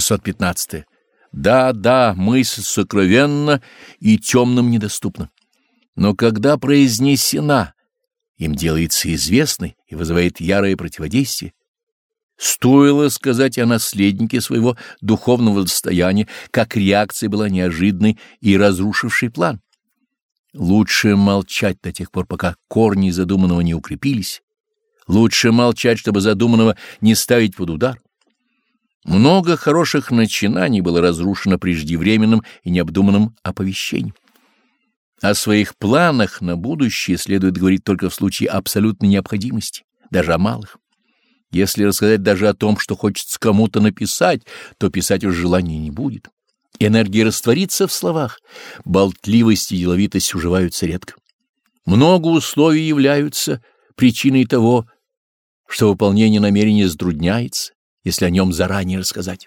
615. Да, да, мысль сокровенна и темным недоступна. Но когда произнесена, им делается известной и вызывает ярое противодействие. Стоило сказать о наследнике своего духовного достояния, как реакция была неожиданной и разрушившей план. Лучше молчать до тех пор, пока корни задуманного не укрепились. Лучше молчать, чтобы задуманного не ставить под удар. Много хороших начинаний было разрушено преждевременным и необдуманным оповещением. О своих планах на будущее следует говорить только в случае абсолютной необходимости, даже о малых. Если рассказать даже о том, что хочется кому-то написать, то писать уже желания не будет. Энергия растворится в словах, болтливость и деловитость уживаются редко. Много условий являются причиной того, что выполнение намерения затрудняется, если о нем заранее рассказать.